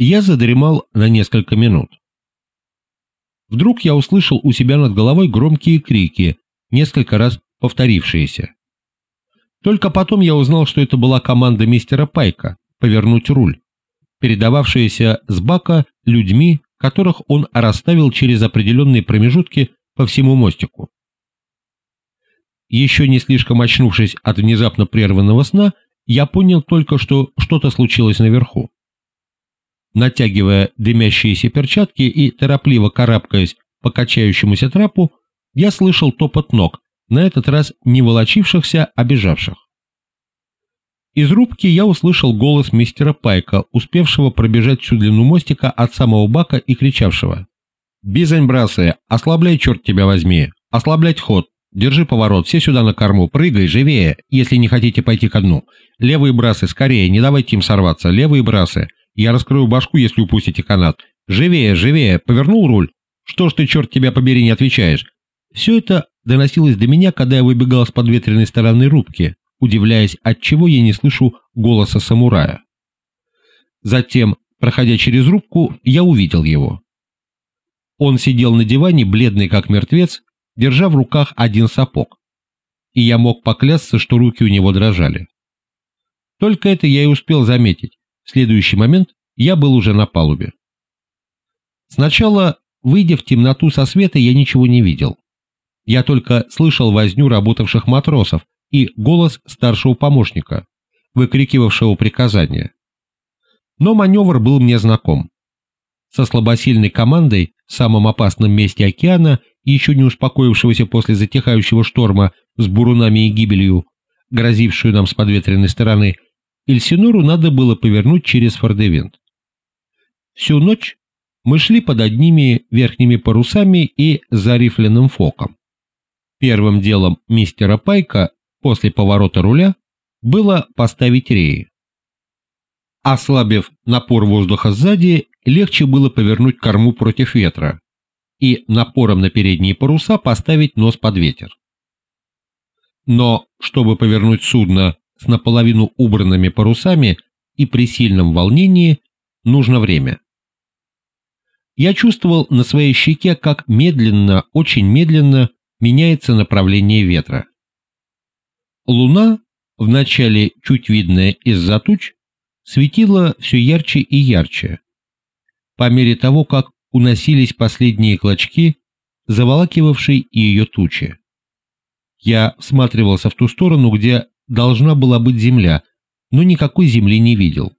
Я задремал на несколько минут. Вдруг я услышал у себя над головой громкие крики, несколько раз повторившиеся. Только потом я узнал, что это была команда мистера Пайка «повернуть руль», передававшаяся с бака людьми, которых он расставил через определенные промежутки по всему мостику. Еще не слишком очнувшись от внезапно прерванного сна, я понял только, что что-то случилось наверху. Натягивая дымящиеся перчатки и торопливо карабкаясь по качающемуся трапу, я слышал топот ног, на этот раз не волочившихся, а бежавших. Из рубки я услышал голос мистера Пайка, успевшего пробежать всю длину мостика от самого бака и кричавшего. «Бизань, брасы, ослабляй, черт тебя возьми! Ослаблять ход! Держи поворот, все сюда на корму, прыгай, живее, если не хотите пойти ко дну! Левые брасы, скорее, не давайте им сорваться, левые брасы! Я раскрою башку, если упустите канат! Живее, живее, повернул руль! Что ж ты, черт тебя побери, не отвечаешь?» Все это доносилось до меня, когда я выбегал с подветренной стороны рубки, удивляясь, отчего я не слышу голоса самурая. Затем, проходя через рубку, я увидел его. Он сидел на диване, бледный как мертвец, держа в руках один сапог, и я мог поклясться, что руки у него дрожали. Только это я и успел заметить. В следующий момент я был уже на палубе. Сначала, выйдя в темноту со света, я ничего не видел. Я только слышал возню работавших матросов и голос старшего помощника, выкрикивавшего приказания. Но маневр был мне знаком. Со слабосильной командой в самом опасном месте океана, еще не успокоившегося после затихающего шторма с бурунами и гибелью, грозившую нам с подветренной стороны, Эльсинору надо было повернуть через Фордевент. Всю ночь мы шли под одними верхними парусами и за рифленым фоком. Первым делом мистера Пайка после поворота руля было поставить реи. Ослабив напор воздуха сзади, легче было повернуть корму против ветра и напором на передние паруса поставить нос под ветер. Но, чтобы повернуть судно с наполовину убранными парусами и при сильном волнении, нужно время. Я чувствовал на своей щеке, как медленно, очень медленно меняется направление ветра. Луна, вначале чуть видная из-за туч, светила все ярче и ярче. По мере того, как уносились последние клочки, заволакивавшие ее тучи. Я всматривался в ту сторону, где должна была быть земля, но никакой земли не видел.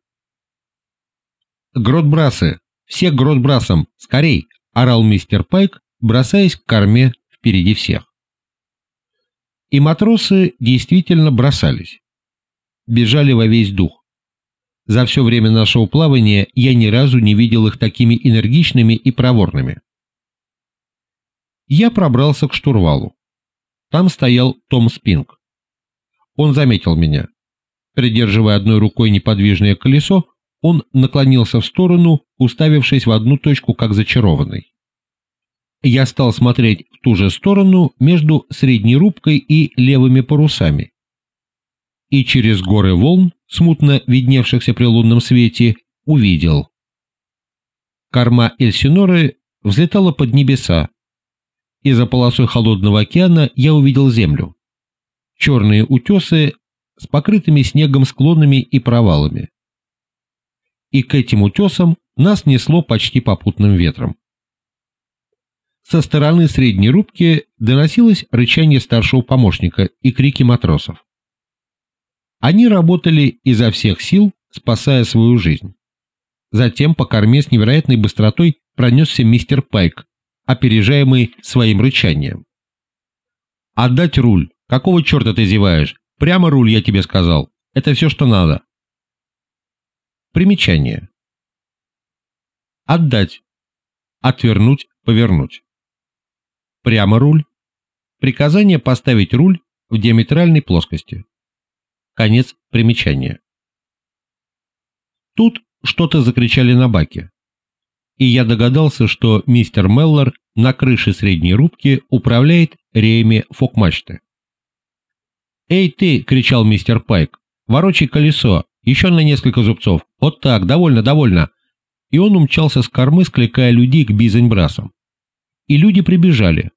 «Гротбрасы! Все гротбрасом! Скорей!» — орал мистер Пайк, бросаясь к корме впереди всех. И матросы действительно бросались. Бежали во весь дух. За все время нашего плавания я ни разу не видел их такими энергичными и проворными. Я пробрался к штурвалу. Там стоял Том Спинг. Он заметил меня. Придерживая одной рукой неподвижное колесо, он наклонился в сторону, уставившись в одну точку, как зачарованный. Я стал смотреть в ту же сторону между средней рубкой и левыми парусами. И через горы волн, смутно видневшихся при лунном свете, увидел. Корма Эльсиноры взлетала под небеса, и за полосой холодного океана я увидел землю. Черные утесы с покрытыми снегом склонами и провалами. И к этим утесам нас несло почти попутным ветром. Со стороны средней рубки доносилось рычание старшего помощника и крики матросов. Они работали изо всех сил, спасая свою жизнь. Затем по корме с невероятной быстротой пронесся мистер Пайк, опережаемый своим рычанием. «Отдать руль! Какого черта ты зеваешь? Прямо руль, я тебе сказал. Это все, что надо». Примечание. Отдать. Отвернуть, повернуть. Прямо руль. Приказание поставить руль в диаметральной плоскости. Конец примечания. Тут что-то закричали на баке. И я догадался, что мистер Меллор на крыше средней рубки управляет реями фокмачты. «Эй ты!» — кричал мистер Пайк. «Ворочай колесо! Еще на несколько зубцов! Вот так! Довольно, довольно! и он умчался с кормы, скликая людей к бизань-брасам. И люди прибежали.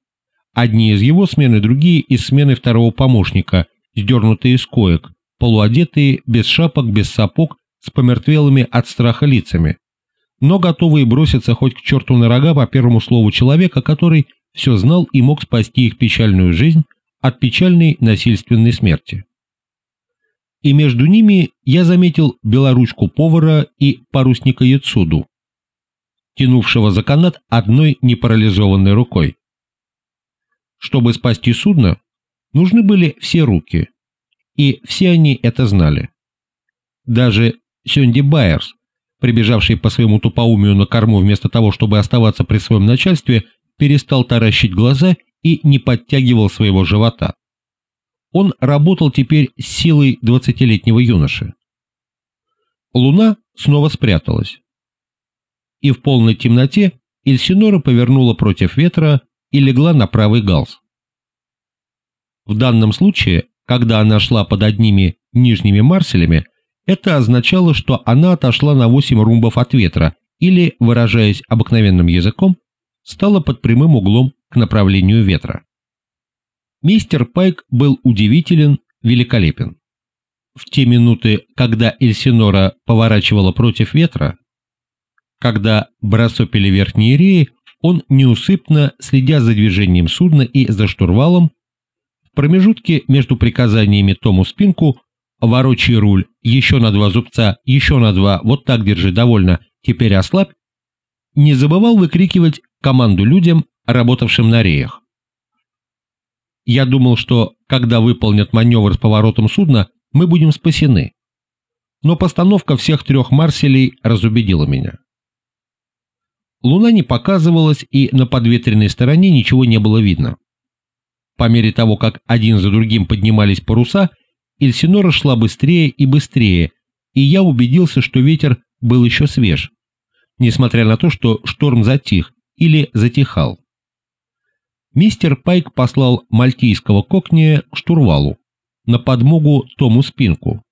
Одни из его смены, другие из смены второго помощника, сдернутые из коек, полуодетые, без шапок, без сапог, с помертвелыми от страха лицами, но готовые броситься хоть к черту на рога по первому слову человека, который все знал и мог спасти их печальную жизнь от печальной насильственной смерти. И между ними я заметил белоручку повара и парусника Яцуду, тянувшего за канат одной непарализованной рукой. Чтобы спасти судно, нужны были все руки, и все они это знали. Даже Сёнди Байерс, прибежавший по своему тупоумию на корму вместо того, чтобы оставаться при своем начальстве, перестал таращить глаза и не подтягивал своего живота. Он работал теперь силой двадцатилетнего юноши. Луна снова спряталась. И в полной темноте Эльсинора повернула против ветра и легла на правый галс. В данном случае, когда она шла под одними нижними марселями, это означало, что она отошла на 8 румбов от ветра или, выражаясь обыкновенным языком, стала под прямым углом к направлению ветра. Мистер Пайк был удивителен, великолепен. В те минуты, когда Эльсинора поворачивала против ветра, когда бросопили верхние реи, он неусыпно, следя за движением судна и за штурвалом, в промежутке между приказаниями Тому Спинку ворочай руль, еще на два зубца, еще на два, вот так держи, довольно, теперь ослабь, не забывал выкрикивать команду людям, работавшим на реях. Я думал, что, когда выполнят маневр с поворотом судна, мы будем спасены. Но постановка всех трех марселей разубедила меня. Луна не показывалась, и на подветренной стороне ничего не было видно. По мере того, как один за другим поднимались паруса, Эльсинора шла быстрее и быстрее, и я убедился, что ветер был еще свеж, несмотря на то, что шторм затих или затихал. Мистер Пайк послал мальтийского кокния к штурвалу, на подмогу Тому Спинку,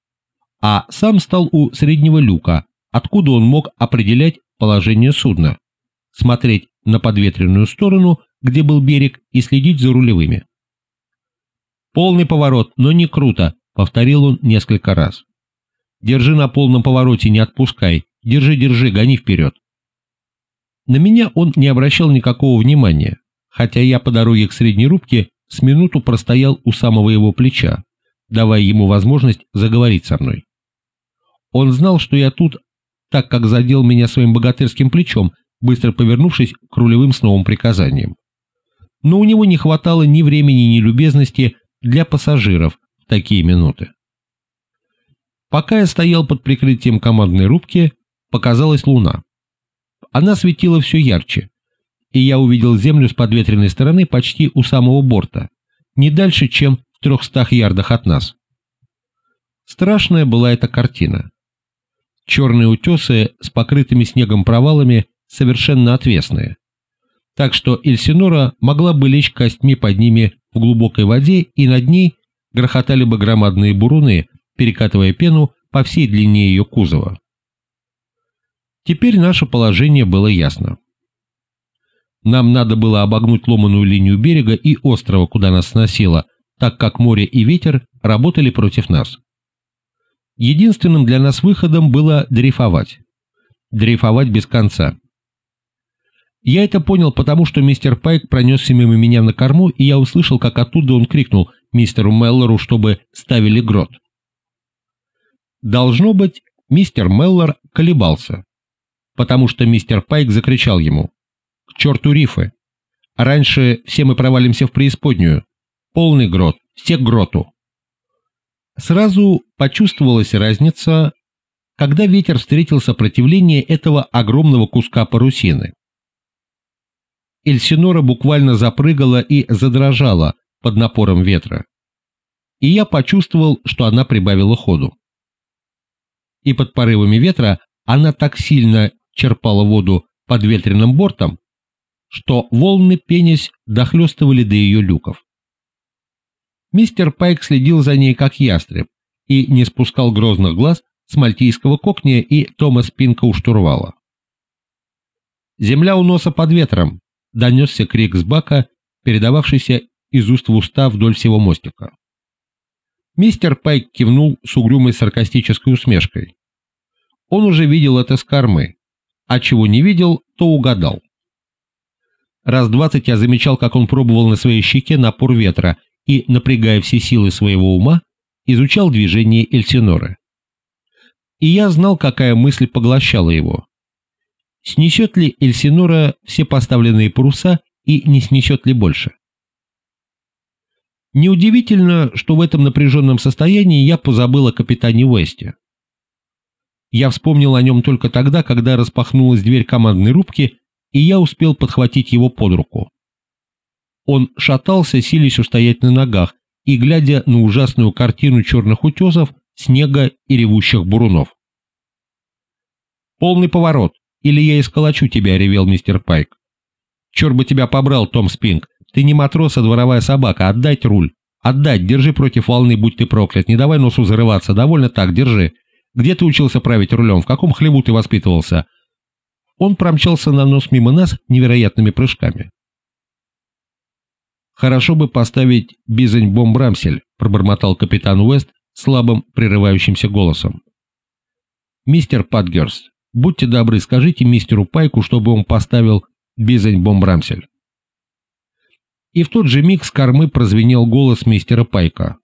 а сам стал у среднего люка, откуда он мог определять положение судна, смотреть на подветренную сторону, где был берег, и следить за рулевыми. Полный поворот, но не круто, — повторил он несколько раз. «Держи на полном повороте, не отпускай. Держи, держи, гони вперед». На меня он не обращал никакого внимания, хотя я по дороге к средней рубке с минуту простоял у самого его плеча, давая ему возможность заговорить со мной. Он знал, что я тут, так как задел меня своим богатырским плечом, быстро повернувшись к рулевым с новым приказанием. Но у него не хватало ни времени, ни любезности для пассажиров, такие минуты. Пока я стоял под прикрытием командной рубки, показалась луна. Она светила все ярче, и я увидел землю с подветренной стороны почти у самого борта, не дальше, чем в трехстах ярдах от нас. Страшная была эта картина. Черные утесы с покрытыми снегом провалами совершенно отвесные, так что Эльсинора могла бы лечь костьми под ними в глубокой воде и над ней грохотали бы громадные буруны, перекатывая пену по всей длине ее кузова. Теперь наше положение было ясно. Нам надо было обогнуть ломаную линию берега и острова, куда нас сносило, так как море и ветер работали против нас. Единственным для нас выходом было дрейфовать. Дрейфовать без конца. Я это понял потому, что мистер Пайк пронесся мимо меня на корму, и я услышал, как оттуда он крикнул мистеру Меллору, чтобы ставили грот. Должно быть, мистер Меллор колебался, потому что мистер Пайк закричал ему «К черту рифы! Раньше все мы провалимся в преисподнюю. Полный грот, все к гроту!» Сразу почувствовалась разница, когда ветер встретил сопротивление этого огромного куска парусины. Эльсинора буквально запрыгала и задрожала под напором ветра. И я почувствовал, что она прибавила ходу. И под порывами ветра она так сильно черпала воду под ветреным бортом, что волны пенясь дохлестывали до ее люков. Мистер Пайк следил за ней как ястреб и не спускал грозных глаз с мальтийского кокня и Тома Спинка у штурвала. «Земля у носа под ветром!» — донесся крик с бака, передававшийся из уст в уста вдоль всего мостика. Мистер Пайк кивнул с угрюмой саркастической усмешкой. Он уже видел это с кормы, а чего не видел, то угадал. Раз двадцать я замечал, как он пробовал на своей щеке напор ветра и, напрягая все силы своего ума, изучал движение Эльсиноры. И я знал, какая мысль поглощала его. Снесет ли Эльсинора все поставленные паруса и не снесет ли больше? Неудивительно, что в этом напряженном состоянии я позабыл о капитане Уэсте. Я вспомнил о нем только тогда, когда распахнулась дверь командной рубки, и я успел подхватить его под руку. Он шатался, силясь устоять на ногах, и глядя на ужасную картину черных утесов, снега и ревущих бурунов. «Полный поворот, или я исколочу тебя», — ревел мистер Пайк. «Черт бы тебя побрал, Том Спинг, ты не матрос, а дворовая собака, отдать руль. Отдать, держи против волны, будь ты проклят, не давай носу зарываться, довольно так, держи. Где ты учился править рулем, в каком хлеву ты воспитывался?» Он промчался на нос мимо нас невероятными прыжками. «Хорошо бы поставить бизань-бомб-рамсель», — пробормотал капитан Уэст слабым, прерывающимся голосом. «Мистер Патгерст, будьте добры, скажите мистеру Пайку, чтобы он поставил бизань-бомб-рамсель». И в тот же миг с кормы прозвенел голос мистера Пайка.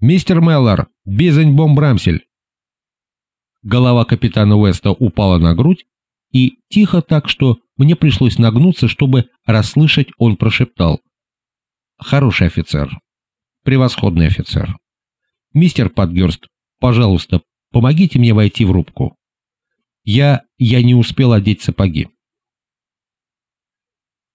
«Мистер Меллар, бизань-бомб-рамсель!» Голова капитана Уэста упала на грудь, и тихо так, что мне пришлось нагнуться, чтобы расслышать, он прошептал. «Хороший офицер. Превосходный офицер. Мистер Подгерст, пожалуйста, помогите мне войти в рубку. Я... я не успел одеть сапоги».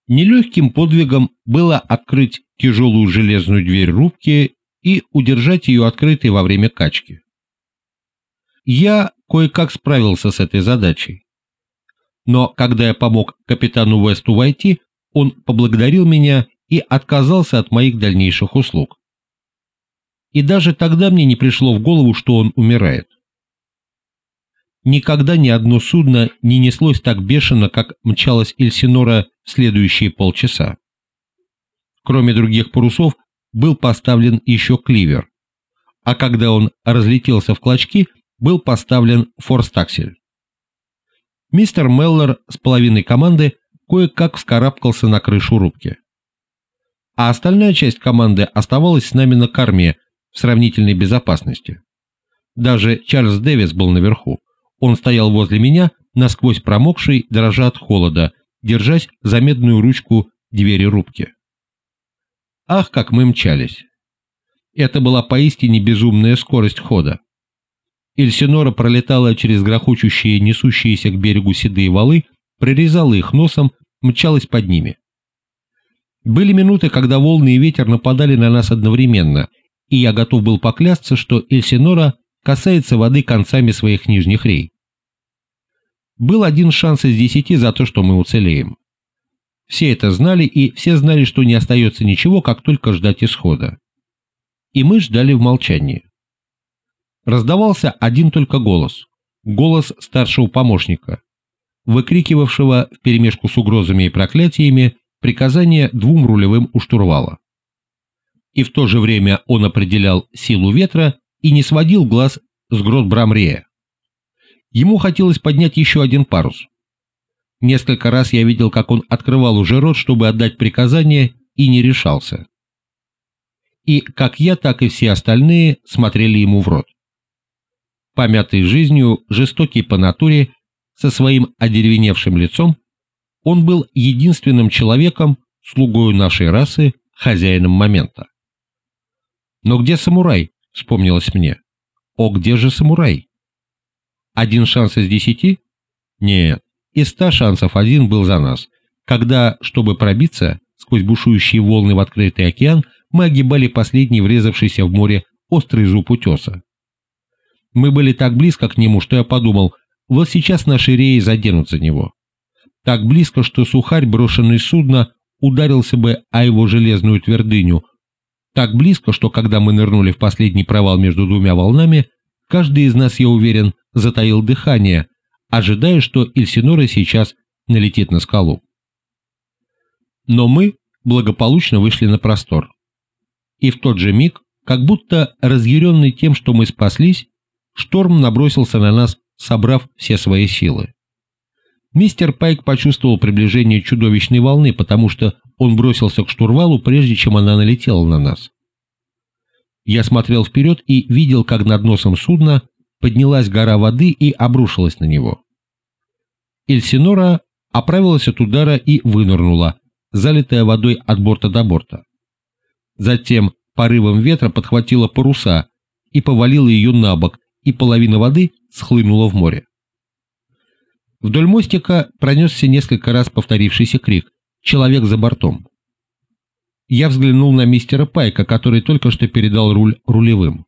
Нелегким подвигом было открыть тяжелую железную дверь рубки и удержать ее открытой во время качки. Я кое-как справился с этой задачей. Но когда я помог капитану Уэсту войти, он поблагодарил меня и отказался от моих дальнейших услуг. И даже тогда мне не пришло в голову, что он умирает. Никогда ни одно судно не неслось так бешено, как мчалась Эльсинора в следующие полчаса. Кроме других парусов, был поставлен еще кливер, а когда он разлетелся в клочки, был поставлен форстаксель. Мистер Меллер с половиной команды кое-как вскарабкался на крышу рубки. А остальная часть команды оставалась с нами на корме в сравнительной безопасности. Даже Чарльз Дэвис был наверху. Он стоял возле меня, насквозь промокший, дрожа от холода, держась за медную ручку двери рубки. Ах, как мы мчались! Это была поистине безумная скорость хода. Эльсинора пролетала через грохочущие, несущиеся к берегу седые валы, прорезала их носом, мчалась под ними. Были минуты, когда волны и ветер нападали на нас одновременно, и я готов был поклясться, что Эльсинора касается воды концами своих нижних рей. Был один шанс из десяти за то, что мы уцелеем. Все это знали, и все знали, что не остается ничего, как только ждать исхода. И мы ждали в молчании. Раздавался один только голос. Голос старшего помощника, выкрикивавшего вперемешку с угрозами и проклятиями приказание двум рулевым у штурвала. И в то же время он определял силу ветра и не сводил глаз с грот Брамрея. Ему хотелось поднять еще один парус. Несколько раз я видел, как он открывал уже рот, чтобы отдать приказание, и не решался. И как я, так и все остальные смотрели ему в рот помятый жизнью, жестокий по натуре, со своим одеревеневшим лицом, он был единственным человеком, слугою нашей расы, хозяином момента. «Но где самурай?» — вспомнилось мне. «О, где же самурай?» «Один шанс из десяти?» «Нет, из ста шансов один был за нас, когда, чтобы пробиться сквозь бушующие волны в открытый океан, мы огибали последний врезавшийся в море острый зуб утеса. Мы были так близко к нему, что я подумал, вот сейчас наши реи заденут за него. Так близко, что сухарь, брошенный судна, ударился бы о его железную твердыню. Так близко, что когда мы нырнули в последний провал между двумя волнами, каждый из нас, я уверен, затаил дыхание, ожидая, что Эльсинора сейчас налетит на скалу. Но мы благополучно вышли на простор. И в тот же миг, как будто разъяренный тем, что мы спаслись, шторм набросился на нас, собрав все свои силы. Мистер Пайк почувствовал приближение чудовищной волны, потому что он бросился к штурвалу, прежде чем она налетела на нас. Я смотрел вперед и видел, как над носом судна поднялась гора воды и обрушилась на него. Эльсинора оправилась от удара и вынырнула, залитая водой от борта до борта. Затем порывом ветра подхватила паруса и повалила ее на бок, и половина воды схлынула в море. Вдоль мостика пронесся несколько раз повторившийся крик «Человек за бортом!». Я взглянул на мистера Пайка, который только что передал руль рулевым.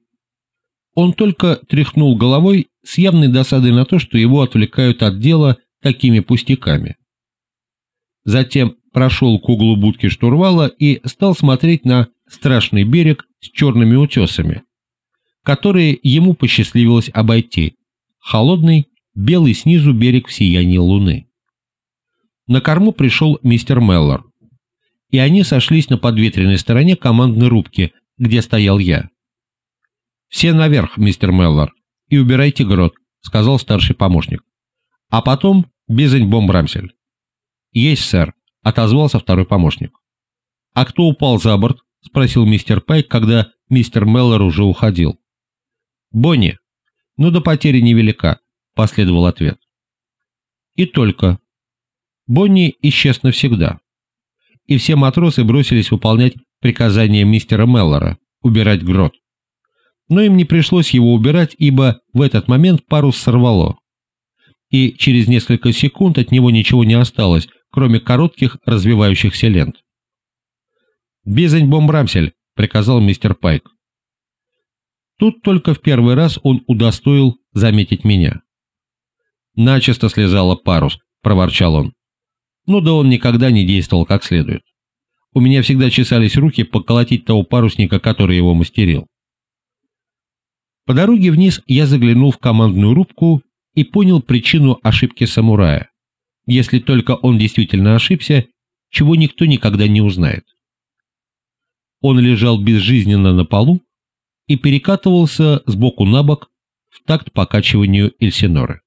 Он только тряхнул головой с явной досадой на то, что его отвлекают от дела такими пустяками. Затем прошел к углу будки штурвала и стал смотреть на страшный берег с черными утесами, которые ему посчастливилось обойти, холодный белый снизу берег в сиянии луны. На корму пришел мистер Меллор, и они сошлись на подветренной стороне командной рубки, где стоял я. «Все наверх, мистер Меллор, и убирайте грот», — сказал старший помощник. «А потом безень бомб-рамсель». «Есть, сэр», — отозвался второй помощник. «А кто упал за борт?» — спросил мистер Пайк, когда мистер Меллор уже уходил. «Бонни. Ну до потери невелика последовал ответ. И только. Бонни исчез навсегда. И все матросы бросились выполнять приказание мистера Меллора убирать грот. Но им не пришлось его убирать, ибо в этот момент парус сорвало. И через несколько секунд от него ничего не осталось, кроме коротких развивающихся лент. «Бизань бомбрамсель», — приказал мистер Пайк. Тут только в первый раз он удостоил заметить меня. Начисто слезала парус, проворчал он. Ну да он никогда не действовал как следует. У меня всегда чесались руки поколотить того парусника, который его мастерил. По дороге вниз я заглянул в командную рубку и понял причину ошибки самурая. Если только он действительно ошибся, чего никто никогда не узнает. Он лежал безжизненно на полу и перекатывался с боку на бок в такт покачиванию Эльсиноры.